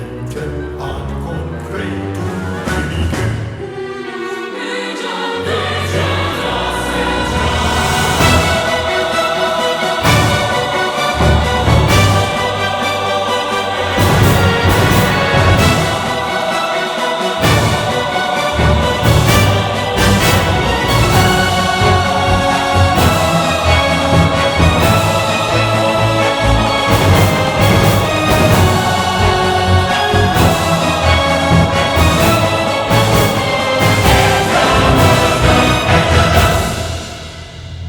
winter on.